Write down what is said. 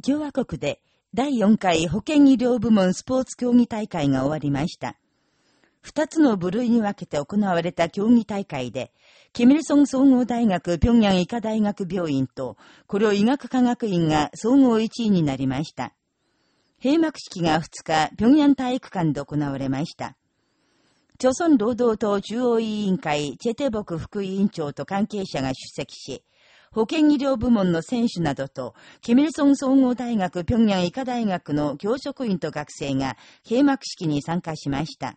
共和国で第4回保健医療部門スポーツ競技大会が終わりました。二つの部類に分けて行われた競技大会で、キミルソン総合大学平壌医科大学病院と、これを医学科学院が総合1位になりました。閉幕式が2日、平壌体育館で行われました。朝鮮労働党中央委員会チェテボク副委員長と関係者が出席し、保健医療部門の選手などと、ケミルソン総合大学平壌医科大学の教職員と学生が閉幕式に参加しました。